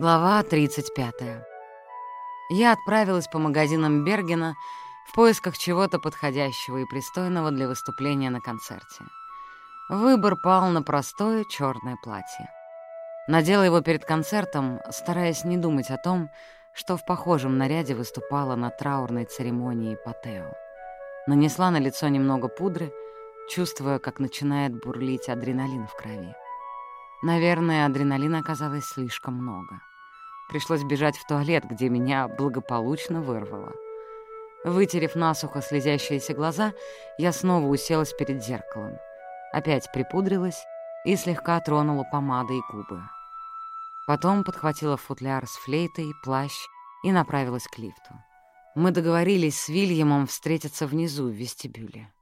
Глава 35. Я отправилась по магазинам Бергена в поисках чего-то подходящего и пристойного для выступления на концерте. Выбор пал на простое черное платье. Надела его перед концертом, стараясь не думать о том, что в похожем наряде выступала на траурной церемонии Патео. Нанесла на лицо немного пудры, чувствуя, как начинает бурлить адреналин в крови. Наверное, адреналина оказалось слишком много. Пришлось бежать в туалет, где меня благополучно вырвало. Вытерев насухо слезящиеся глаза, я снова уселась перед зеркалом. Опять припудрилась и слегка тронула помадой и губы. Потом подхватила футляр с флейтой, плащ и направилась к лифту. Мы договорились с Вильямом встретиться внизу, в вестибюле.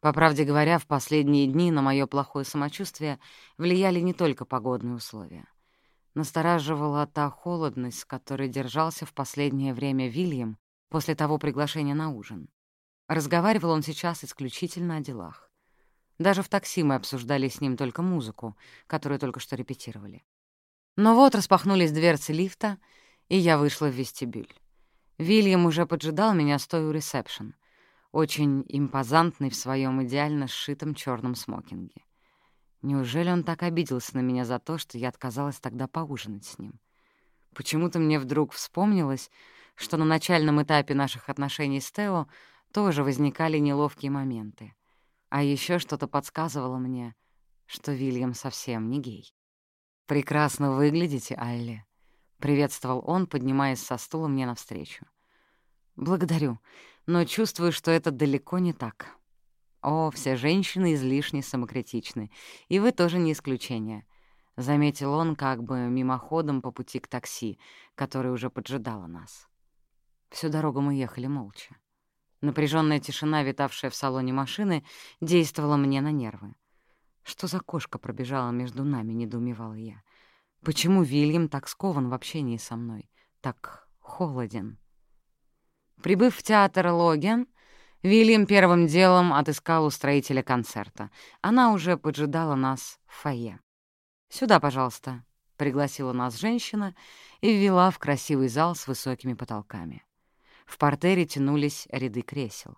По правде говоря, в последние дни на мое плохое самочувствие влияли не только погодные условия. Настораживала та холодность, которой держался в последнее время Вильям после того приглашения на ужин. Разговаривал он сейчас исключительно о делах. Даже в такси мы обсуждали с ним только музыку, которую только что репетировали. Но вот распахнулись дверцы лифта, и я вышла в вестибюль. Вильям уже поджидал меня, стоя у ресепшн — очень импозантный в своем идеально сшитом черном смокинге. Неужели он так обиделся на меня за то, что я отказалась тогда поужинать с ним? Почему-то мне вдруг вспомнилось, что на начальном этапе наших отношений с Тео тоже возникали неловкие моменты. А еще что-то подсказывало мне, что Вильям совсем не гей. «Прекрасно выглядите, Алли», — приветствовал он, поднимаясь со стула мне навстречу. «Благодарю но чувствую, что это далеко не так. О, все женщины излишне самокритичны, и вы тоже не исключение. — заметил он как бы мимоходом по пути к такси, которое уже поджидало нас. Всю дорогу мы ехали молча. Напряженная тишина, витавшая в салоне машины, действовала мне на нервы. Что за кошка пробежала между нами, недоумевала я. Почему Вильям так скован в общении со мной, так холоден? Прибыв в театр Логен, Вильям первым делом отыскал устроителя концерта. Она уже поджидала нас в фойе. «Сюда, пожалуйста», — пригласила нас женщина и ввела в красивый зал с высокими потолками. В портере тянулись ряды кресел.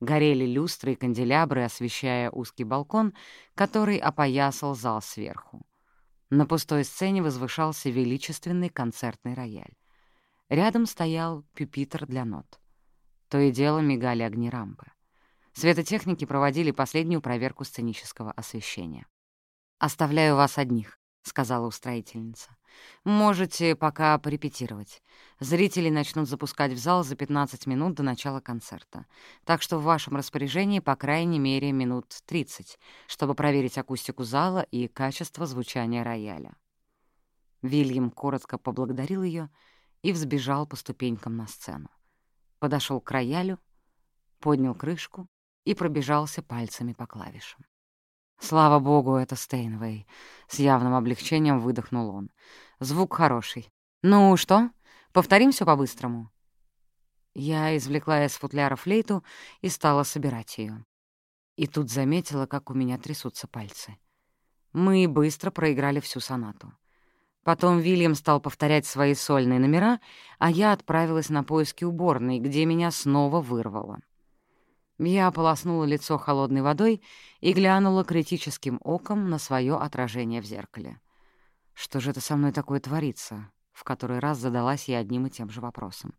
Горели люстры и канделябры, освещая узкий балкон, который опоясал зал сверху. На пустой сцене возвышался величественный концертный рояль. Рядом стоял пюпитр для нот. То и дело мигали огни рампы. Светотехники проводили последнюю проверку сценического освещения. «Оставляю вас одних», — сказала устроительница. «Можете пока порепетировать. Зрители начнут запускать в зал за 15 минут до начала концерта. Так что в вашем распоряжении по крайней мере минут 30, чтобы проверить акустику зала и качество звучания рояля». Вильям коротко поблагодарил ее и взбежал по ступенькам на сцену. Подошел к роялю, поднял крышку и пробежался пальцами по клавишам. «Слава богу, это Стейнвей!» — с явным облегчением выдохнул он. «Звук хороший. Ну что, повторим все по-быстрому?» Я извлекла из футляра флейту и стала собирать ее. И тут заметила, как у меня трясутся пальцы. Мы быстро проиграли всю сонату. Потом Вильям стал повторять свои сольные номера, а я отправилась на поиски уборной, где меня снова вырвало. Я ополоснула лицо холодной водой и глянула критическим оком на свое отражение в зеркале. Что же это со мной такое творится? В который раз задалась я одним и тем же вопросом.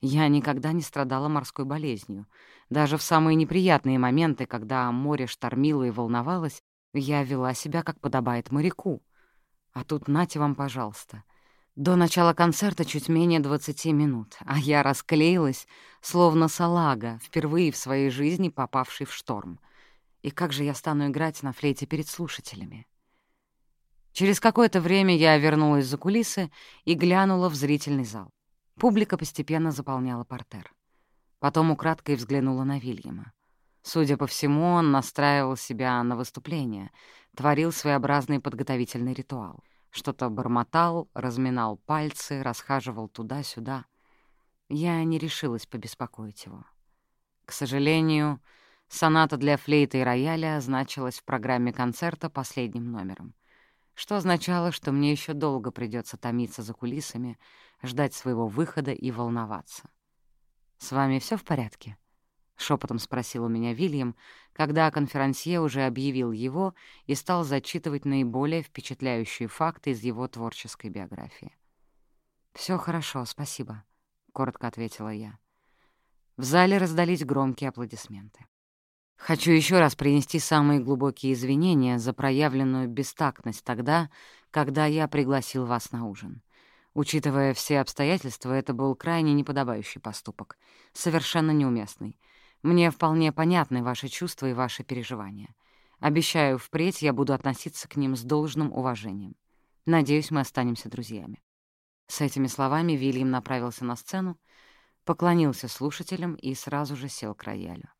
Я никогда не страдала морской болезнью. Даже в самые неприятные моменты, когда море штормило и волновалось, я вела себя, как подобает моряку — а тут нате вам, пожалуйста. До начала концерта чуть менее 20 минут, а я расклеилась, словно салага, впервые в своей жизни попавший в шторм. И как же я стану играть на флейте перед слушателями? Через какое-то время я вернулась за кулисы и глянула в зрительный зал. Публика постепенно заполняла портер. Потом украдкой взглянула на Вильяма. Судя по всему, он настраивал себя на выступление, творил своеобразный подготовительный ритуал. Что-то бормотал, разминал пальцы, расхаживал туда-сюда. Я не решилась побеспокоить его. К сожалению, соната для флейты и рояля значилась в программе концерта последним номером. что означало, что мне еще долго придется томиться за кулисами, ждать своего выхода и волноваться. «С вами все в порядке?» — шепотом спросил у меня Вильям, когда конферансье уже объявил его и стал зачитывать наиболее впечатляющие факты из его творческой биографии. Все хорошо, спасибо», — коротко ответила я. В зале раздались громкие аплодисменты. Хочу еще раз принести самые глубокие извинения за проявленную бестактность тогда, когда я пригласил вас на ужин. Учитывая все обстоятельства, это был крайне неподобающий поступок, совершенно неуместный. Мне вполне понятны ваши чувства и ваши переживания. Обещаю, впредь я буду относиться к ним с должным уважением. Надеюсь, мы останемся друзьями». С этими словами Вильям направился на сцену, поклонился слушателям и сразу же сел к роялю.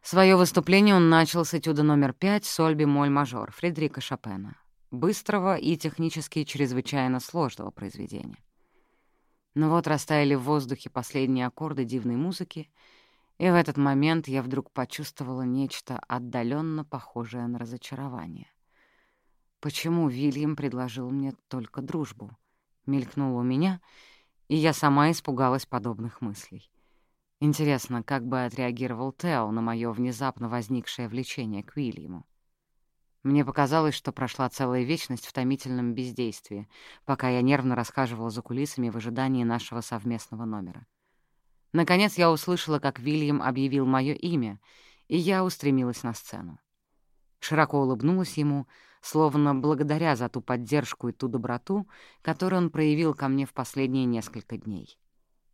Свое выступление он начал с этюда номер пять соль бемоль мажор Фредерика Шопена, быстрого и технически чрезвычайно сложного произведения. Но вот растаяли в воздухе последние аккорды дивной музыки, и в этот момент я вдруг почувствовала нечто отдаленно похожее на разочарование. Почему Вильям предложил мне только дружбу? Мелькнуло у меня, и я сама испугалась подобных мыслей. Интересно, как бы отреагировал Тео на мое внезапно возникшее влечение к Уильяму. Мне показалось, что прошла целая вечность в томительном бездействии, пока я нервно расхаживала за кулисами в ожидании нашего совместного номера. Наконец я услышала, как Вильям объявил мое имя, и я устремилась на сцену. Широко улыбнулась ему, словно благодаря за ту поддержку и ту доброту, которую он проявил ко мне в последние несколько дней.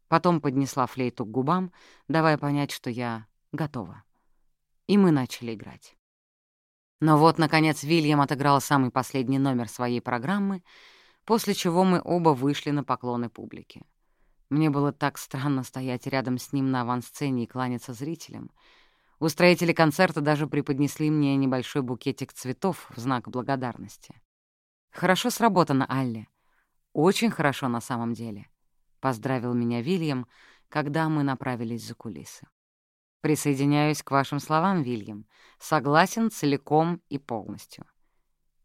Потом поднесла флейту к губам, давая понять, что я готова. И мы начали играть. Но вот, наконец, Вильям отыграл самый последний номер своей программы, после чего мы оба вышли на поклоны публике. Мне было так странно стоять рядом с ним на авансцене и кланяться зрителям. Устроители концерта даже преподнесли мне небольшой букетик цветов в знак благодарности. Хорошо сработано, Алли. Очень хорошо на самом деле. — поздравил меня Вильям, когда мы направились за кулисы. «Присоединяюсь к вашим словам, Вильям. Согласен целиком и полностью».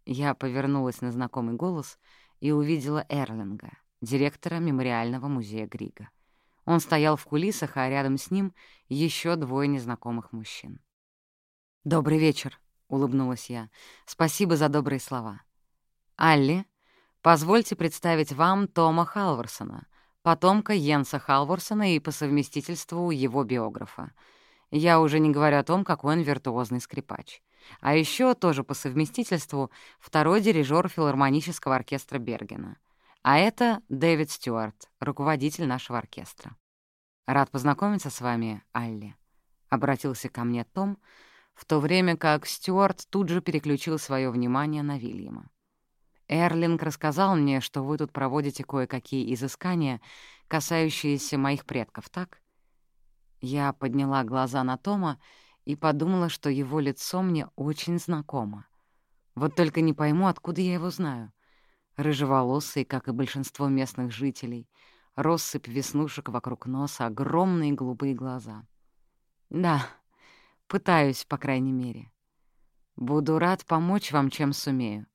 Я повернулась на знакомый голос и увидела Эрлинга, директора мемориального музея Грига. Он стоял в кулисах, а рядом с ним еще двое незнакомых мужчин. «Добрый вечер», — улыбнулась я. «Спасибо за добрые слова. Алли, позвольте представить вам Тома Халварсона, потомка Йенса Халворсона и по совместительству его биографа. Я уже не говорю о том, какой он виртуозный скрипач. А еще тоже по совместительству второй дирижер филармонического оркестра Бергена. А это Дэвид Стюарт, руководитель нашего оркестра. «Рад познакомиться с вами, Алли», — обратился ко мне Том, в то время как Стюарт тут же переключил свое внимание на Вильяма. Эрлинг рассказал мне, что вы тут проводите кое-какие изыскания, касающиеся моих предков, так? Я подняла глаза на Тома и подумала, что его лицо мне очень знакомо. Вот только не пойму, откуда я его знаю. Рыжеволосый, как и большинство местных жителей, россыпь веснушек вокруг носа, огромные голубые глаза. Да, пытаюсь, по крайней мере. Буду рад помочь вам, чем сумею.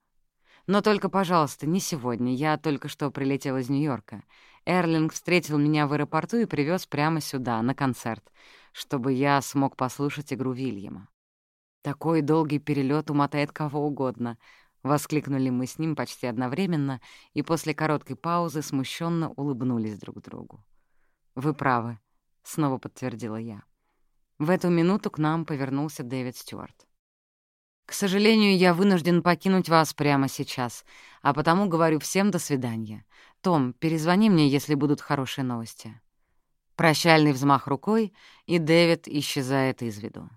Но только, пожалуйста, не сегодня. Я только что прилетел из Нью-Йорка. Эрлинг встретил меня в аэропорту и привез прямо сюда, на концерт, чтобы я смог послушать игру Вильяма. «Такой долгий перелет умотает кого угодно», — воскликнули мы с ним почти одновременно и после короткой паузы смущенно улыбнулись друг другу. «Вы правы», — снова подтвердила я. В эту минуту к нам повернулся Дэвид Стюарт. К сожалению, я вынужден покинуть вас прямо сейчас, а потому говорю всем до свидания. Том, перезвони мне, если будут хорошие новости». Прощальный взмах рукой, и Дэвид исчезает из виду.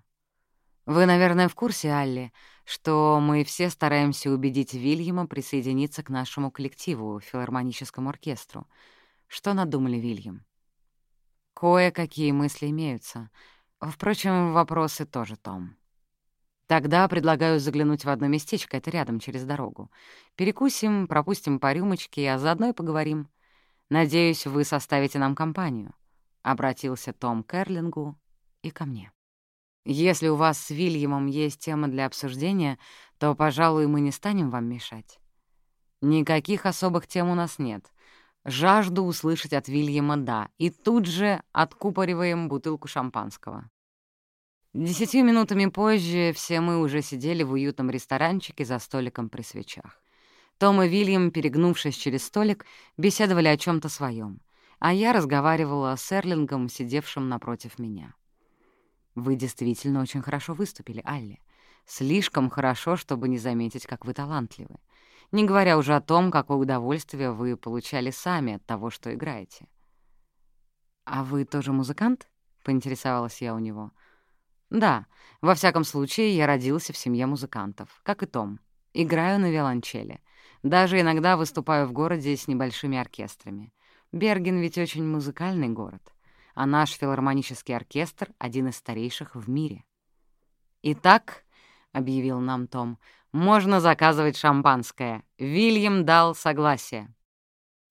Вы, наверное, в курсе, Алли, что мы все стараемся убедить Вильяма присоединиться к нашему коллективу, филармоническому оркестру. Что надумали, Вильям? Кое-какие мысли имеются. Впрочем, вопросы тоже, Том. Тогда предлагаю заглянуть в одно местечко, это рядом, через дорогу. Перекусим, пропустим по рюмочке, а заодно и поговорим. Надеюсь, вы составите нам компанию», — обратился Том к Эрлингу и ко мне. «Если у вас с Вильямом есть тема для обсуждения, то, пожалуй, мы не станем вам мешать». Никаких особых тем у нас нет. Жажду услышать от Вильяма «да», и тут же откупориваем бутылку шампанского. Десятью минутами позже все мы уже сидели в уютном ресторанчике за столиком при свечах. Том и Вильям, перегнувшись через столик, беседовали о чем то своем, а я разговаривала с Эрлингом, сидевшим напротив меня. «Вы действительно очень хорошо выступили, Алли. Слишком хорошо, чтобы не заметить, как вы талантливы. Не говоря уже о том, какое удовольствие вы получали сами от того, что играете». «А вы тоже музыкант?» — поинтересовалась я у него. «Да, во всяком случае, я родился в семье музыкантов, как и Том. Играю на виолончели. Даже иногда выступаю в городе с небольшими оркестрами. Берген ведь очень музыкальный город, а наш филармонический оркестр — один из старейших в мире. «Итак», — объявил нам Том, — «можно заказывать шампанское. Вильям дал согласие».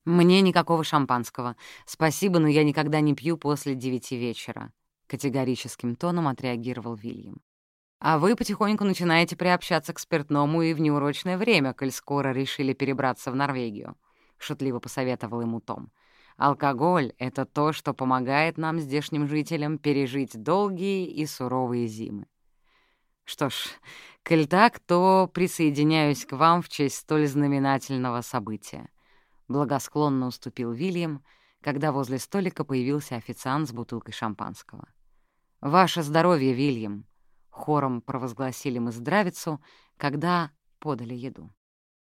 «Мне никакого шампанского. Спасибо, но я никогда не пью после девяти вечера категорическим тоном отреагировал Вильям. «А вы потихоньку начинаете приобщаться к спиртному и в неурочное время, коль скоро решили перебраться в Норвегию», — шутливо посоветовал ему Том. «Алкоголь — это то, что помогает нам, здешним жителям, пережить долгие и суровые зимы». «Что ж, коль так, то присоединяюсь к вам в честь столь знаменательного события», — благосклонно уступил Вильям, когда возле столика появился официант с бутылкой шампанского. «Ваше здоровье, Вильям!» — хором провозгласили мы здравицу, когда подали еду.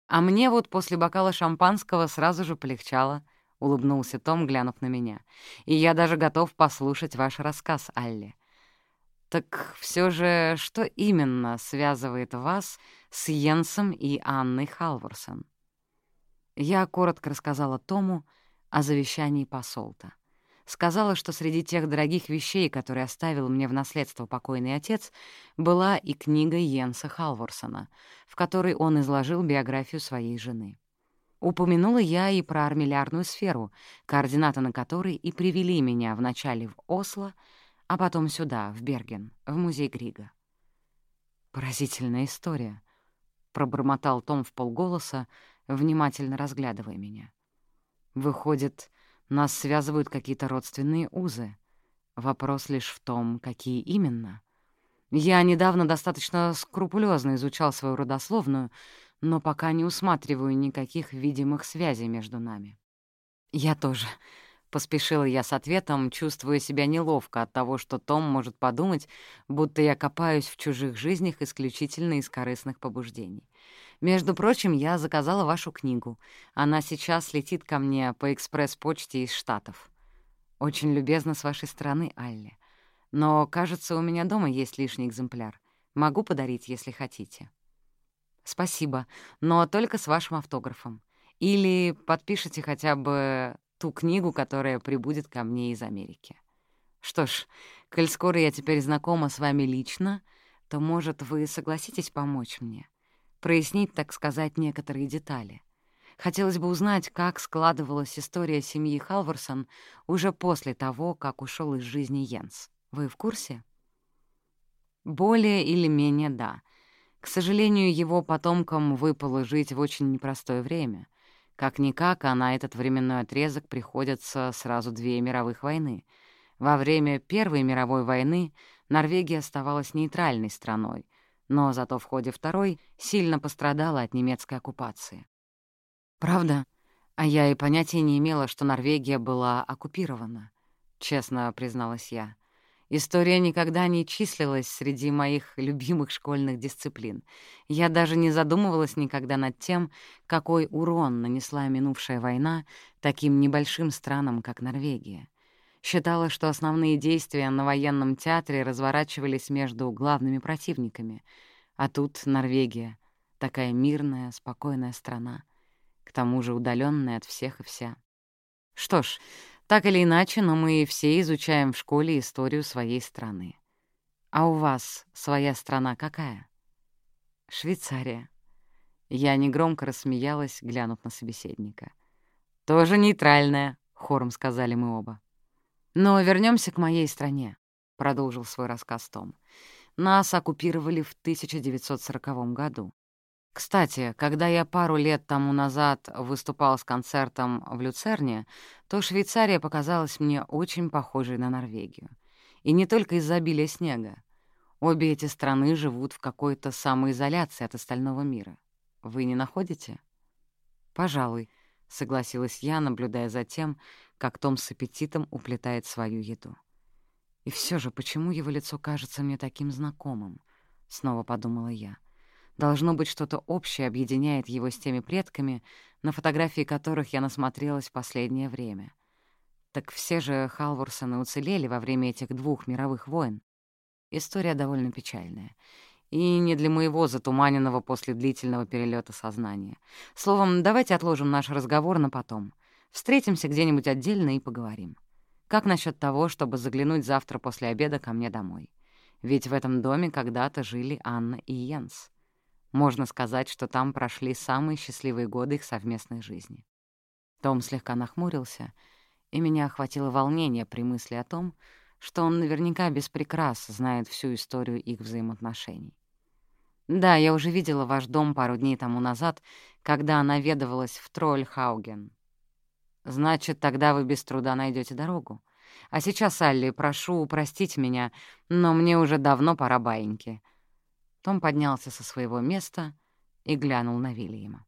«А мне вот после бокала шампанского сразу же полегчало», — улыбнулся Том, глянув на меня. «И я даже готов послушать ваш рассказ, Алли. Так все же что именно связывает вас с Йенсом и Анной Халворсон?» Я коротко рассказала Тому о завещании посолта. Сказала, что среди тех дорогих вещей, которые оставил мне в наследство покойный отец, была и книга Йенса Халворсона, в которой он изложил биографию своей жены. Упомянула я и про армиллярную сферу, координаты на которой и привели меня вначале в Осло, а потом сюда, в Берген, в музей Грига. «Поразительная история», — пробормотал Том в полголоса, внимательно разглядывая меня. «Выходит, нас связывают какие-то родственные узы. Вопрос лишь в том, какие именно. Я недавно достаточно скрупулезно изучал свою родословную, но пока не усматриваю никаких видимых связей между нами. Я тоже. Поспешила я с ответом, чувствуя себя неловко от того, что Том может подумать, будто я копаюсь в чужих жизнях исключительно из корыстных побуждений. Между прочим, я заказала вашу книгу. Она сейчас летит ко мне по экспресс-почте из Штатов. Очень любезно с вашей стороны, Алли. Но, кажется, у меня дома есть лишний экземпляр. Могу подарить, если хотите. Спасибо, но только с вашим автографом. Или подпишите хотя бы ту книгу, которая прибудет ко мне из Америки. Что ж, коль скоро я теперь знакома с вами лично, то, может, вы согласитесь помочь мне? прояснить, так сказать, некоторые детали. Хотелось бы узнать, как складывалась история семьи Халварсон уже после того, как ушел из жизни Йенс. Вы в курсе? Более или менее да. К сожалению, его потомкам выпало жить в очень непростое время. Как-никак, а на этот временной отрезок приходятся сразу две мировых войны. Во время Первой мировой войны Норвегия оставалась нейтральной страной — но зато в ходе второй сильно пострадала от немецкой оккупации. «Правда? А я и понятия не имела, что Норвегия была оккупирована», — честно призналась я. История никогда не числилась среди моих любимых школьных дисциплин. Я даже не задумывалась никогда над тем, какой урон нанесла минувшая война таким небольшим странам, как Норвегия. Считала, что основные действия на военном театре разворачивались между главными противниками. А тут Норвегия, такая мирная, спокойная страна, к тому же удаленная от всех и вся. Что ж, так или иначе, но мы все изучаем в школе историю своей страны. А у вас своя страна какая? Швейцария. Я негромко рассмеялась, глянув на собеседника. «Тоже нейтральная», — хором сказали мы оба. «Но вернемся к моей стране», — продолжил свой рассказ Том. «Нас оккупировали в 1940 году. Кстати, когда я пару лет тому назад выступал с концертом в Люцерне, то Швейцария показалась мне очень похожей на Норвегию. И не только из-за обилия снега. Обе эти страны живут в какой-то самоизоляции от остального мира. Вы не находите? Пожалуй, — согласилась я, наблюдая за тем, как Том с аппетитом уплетает свою еду. И все же, почему его лицо кажется мне таким знакомым? Снова подумала я. Должно быть, что-то общее объединяет его с теми предками, на фотографии которых я насмотрелась в последнее время. Так все же Халворсоны уцелели во время этих двух мировых войн. История довольно печальная. И не для моего затуманенного после длительного перелета сознания. Словом, давайте отложим наш разговор на потом. Встретимся где-нибудь отдельно и поговорим. Как насчет того, чтобы заглянуть завтра после обеда ко мне домой? Ведь в этом доме когда-то жили Анна и Йенс. Можно сказать, что там прошли самые счастливые годы их совместной жизни. Том слегка нахмурился, и меня охватило волнение при мысли о том, что он наверняка без знает всю историю их взаимоотношений. Да, я уже видела ваш дом пару дней тому назад, когда она наведывалась в Трольхауген. Значит, тогда вы без труда найдете дорогу. А сейчас, Алли, прошу простить меня, но мне уже давно пора баиньки. Том поднялся со своего места и глянул на Вильяма.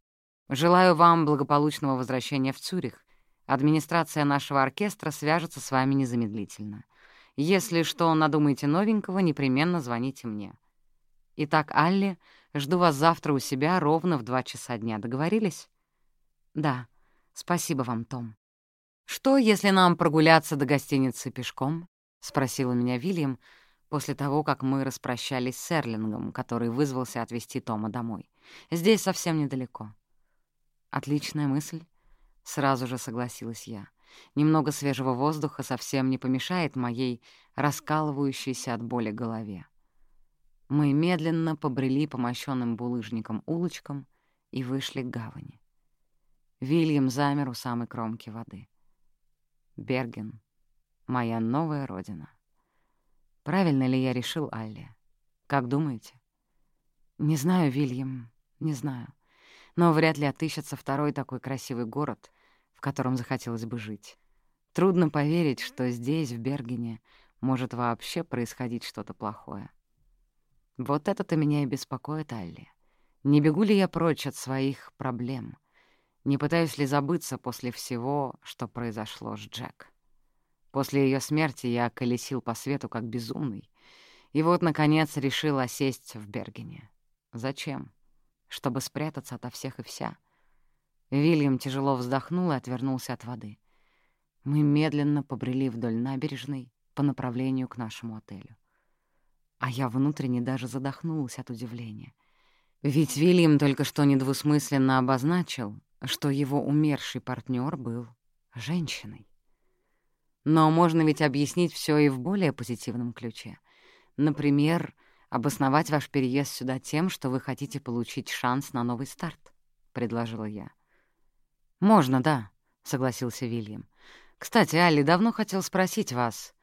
«Желаю вам благополучного возвращения в Цюрих. Администрация нашего оркестра свяжется с вами незамедлительно. Если что надумаете новенького, непременно звоните мне. Итак, Алли, жду вас завтра у себя ровно в два часа дня. Договорились?» «Да. Спасибо вам, Том». «Что, если нам прогуляться до гостиницы пешком?» — спросил меня Вильям, — после того, как мы распрощались с Эрлингом, который вызвался отвезти Тома домой. Здесь совсем недалеко. Отличная мысль. Сразу же согласилась я. Немного свежего воздуха совсем не помешает моей раскалывающейся от боли голове. Мы медленно побрели по мощёным булыжникам улочкам и вышли к гавани. Вильям замер у самой кромки воды. Берген — моя новая родина. Правильно ли я решил, Алли? Как думаете? Не знаю, Вильям, не знаю. Но вряд ли отыщется второй такой красивый город, в котором захотелось бы жить. Трудно поверить, что здесь, в Бергене, может вообще происходить что-то плохое. Вот это-то меня и беспокоит, Алли. Не бегу ли я прочь от своих проблем? Не пытаюсь ли забыться после всего, что произошло с Джек? После ее смерти я колесил по свету как безумный. И вот, наконец, решил осесть в Бергене. Зачем? Чтобы спрятаться ото всех и вся. Вильям тяжело вздохнул и отвернулся от воды. Мы медленно побрели вдоль набережной по направлению к нашему отелю. А я внутренне даже задохнулась от удивления. Ведь Вильям только что недвусмысленно обозначил, что его умерший партнер был женщиной. Но можно ведь объяснить все и в более позитивном ключе. Например, обосновать ваш переезд сюда тем, что вы хотите получить шанс на новый старт, — предложила я. «Можно, да», — согласился Вильям. «Кстати, Алли, давно хотел спросить вас,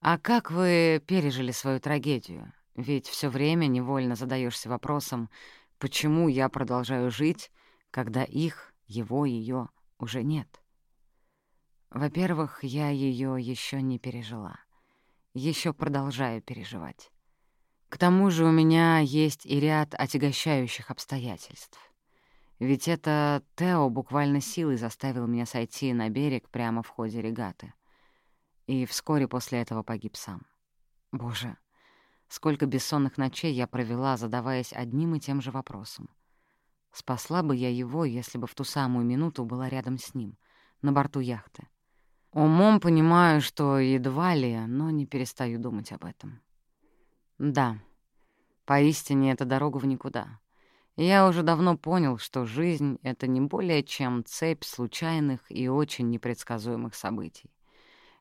а как вы пережили свою трагедию? Ведь все время невольно задаешься вопросом, почему я продолжаю жить, когда их, его, ее уже нет?» Во-первых, я ее еще не пережила. Еще продолжаю переживать. К тому же у меня есть и ряд отягощающих обстоятельств. Ведь это Тео буквально силой заставил меня сойти на берег прямо в ходе регаты. И вскоре после этого погиб сам. Боже, сколько бессонных ночей я провела, задаваясь одним и тем же вопросом. Спасла бы я его, если бы в ту самую минуту была рядом с ним, на борту яхты. Умом понимаю, что едва ли, но не перестаю думать об этом. Да, поистине это дорога в никуда. Я уже давно понял, что жизнь — это не более чем цепь случайных и очень непредсказуемых событий.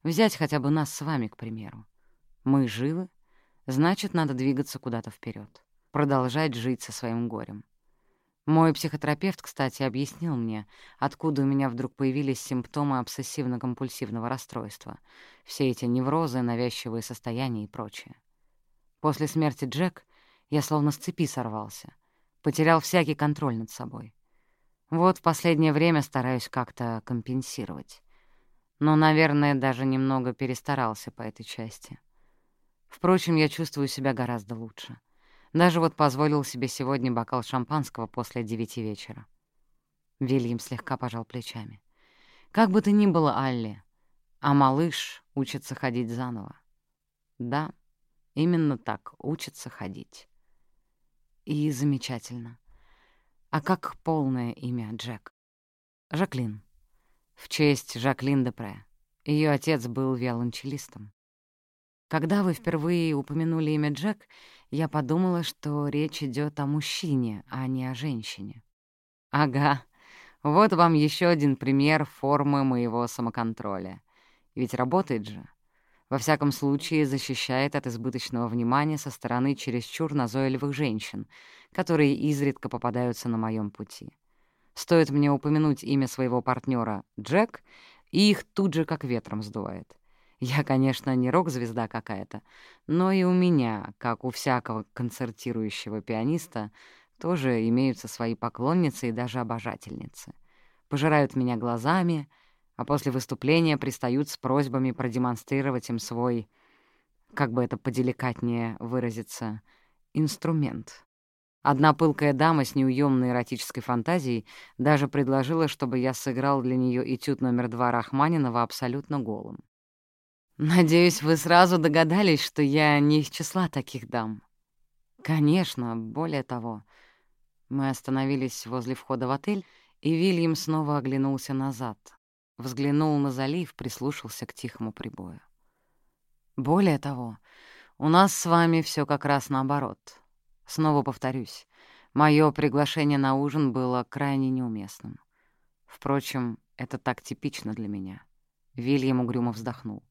Взять хотя бы нас с вами, к примеру. Мы живы, значит, надо двигаться куда-то вперед, продолжать жить со своим горем. Мой психотерапевт, кстати, объяснил мне, откуда у меня вдруг появились симптомы обсессивно-компульсивного расстройства, все эти неврозы, навязчивые состояния и прочее. После смерти Джек я словно с цепи сорвался. потерял всякий контроль над собой. Вот в последнее время стараюсь как-то компенсировать. Но, наверное, даже немного перестарался по этой части. Впрочем, я чувствую себя гораздо лучше. Даже вот позволил себе сегодня бокал шампанского после девяти вечера. Вильям слегка пожал плечами. «Как бы то ни было, Алли, а малыш учится ходить заново». «Да, именно так, учится ходить». «И замечательно. А как полное имя Джек?» «Жаклин. В честь Жаклин Депре. Ее отец был виолончелистом». Когда вы впервые упомянули имя Джек, я подумала, что речь идет о мужчине, а не о женщине. Ага, вот вам еще один пример формы моего самоконтроля. Ведь работает же. Во всяком случае, защищает от избыточного внимания со стороны чересчур назойливых женщин, которые изредка попадаются на моем пути. Стоит мне упомянуть имя своего партнера Джек, и их тут же как ветром сдувает. Я, конечно, не рок-звезда какая-то, но и у меня, как у всякого концертирующего пианиста, тоже имеются свои поклонницы и даже обожательницы. Пожирают меня глазами, а после выступления пристают с просьбами продемонстрировать им свой, как бы это поделикатнее выразиться, инструмент. Одна пылкая дама с неуемной эротической фантазией даже предложила, чтобы я сыграл для нее этюд номер два Рахманинова абсолютно голым. Надеюсь, вы сразу догадались, что я не из числа таких дам. Конечно, более того. Мы остановились возле входа в отель, и Вильям снова оглянулся назад. Взглянул на залив, прислушался к тихому прибою. Более того, у нас с вами все как раз наоборот. Снова повторюсь, мое приглашение на ужин было крайне неуместным. Впрочем, это так типично для меня. Вильям угрюмо вздохнул.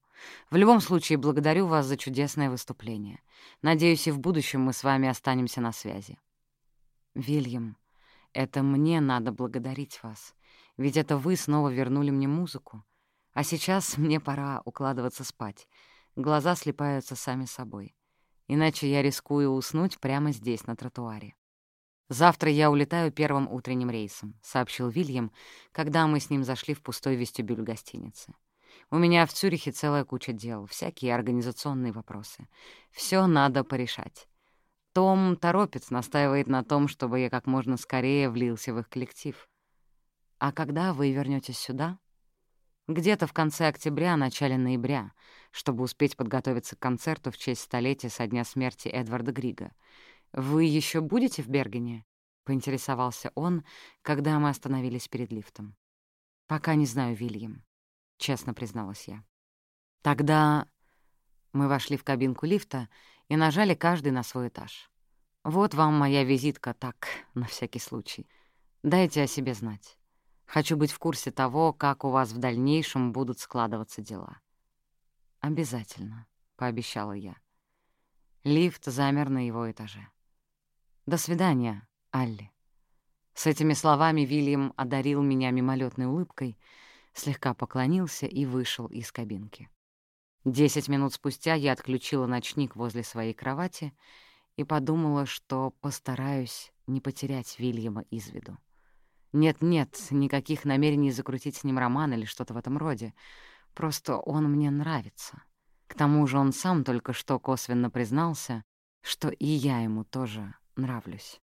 В любом случае, благодарю вас за чудесное выступление. Надеюсь, и в будущем мы с вами останемся на связи. Вильям, это мне надо благодарить вас, ведь это вы снова вернули мне музыку. А сейчас мне пора укладываться спать. Глаза слепаются сами собой. Иначе я рискую уснуть прямо здесь, на тротуаре. «Завтра я улетаю первым утренним рейсом», — сообщил Вильям, когда мы с ним зашли в пустой вестибюль гостиницы. У меня в Цюрихе целая куча дел, всякие организационные вопросы. Все надо порешать. Том торопец, настаивает на том, чтобы я как можно скорее влился в их коллектив. А когда вы вернетесь сюда? Где-то в конце октября, начале ноября, чтобы успеть подготовиться к концерту в честь столетия со дня смерти Эдварда Грига. Вы еще будете в Бергене? — поинтересовался он, когда мы остановились перед лифтом. «Пока не знаю, Вильям. — честно призналась я. Тогда мы вошли в кабинку лифта и нажали каждый на свой этаж. Вот вам моя визитка так, на всякий случай. Дайте о себе знать. Хочу быть в курсе того, как у вас в дальнейшем будут складываться дела. «Обязательно», — пообещала я. Лифт замер на его этаже. «До свидания, Алли». С этими словами Вильям одарил меня мимолетной улыбкой — слегка поклонился и вышел из кабинки. Десять минут спустя я отключила ночник возле своей кровати и подумала, что постараюсь не потерять Вильяма из виду. Нет-нет, никаких намерений закрутить с ним роман или что-то в этом роде. Просто он мне нравится. К тому же он сам только что косвенно признался, что и я ему тоже нравлюсь.